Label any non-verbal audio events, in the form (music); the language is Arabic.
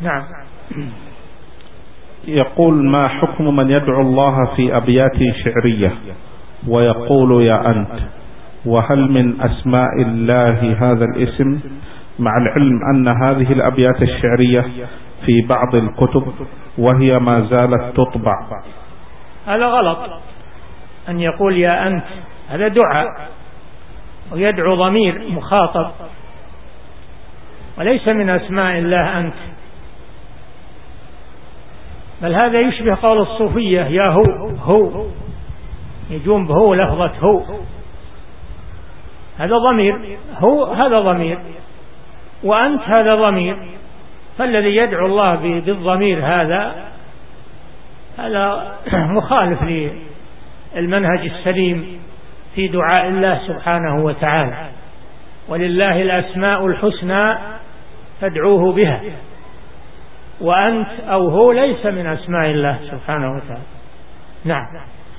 نعم. يقول ما حكم من يدعو الله في أبيات شعرية ويقول يا أنت وهل من أسماء الله هذا الاسم مع العلم أن هذه الأبيات الشعرية في بعض الكتب وهي ما زالت تطبع؟ هذا غلط. أن يقول يا أنت هذا دعاء ويدعو ضمير مخاطب. وليس من أسماء الله أنت. بل هذا يشبه قول الصوفية يا هو هو. يجون بهو لفظة هو. هذا ضمير. هو هذا ضمير. وأنت هذا ضمير. فالذي يدعو الله بالضمير هذا هذا (clears throat) مخالف للمنهج السليم في دعاء الله سبحانه وتعالى. ولله الأسماء الحسنى فادعوه بها. وأنت أو هو ليس من أسماء الله سبحانه وتعالى. نعم.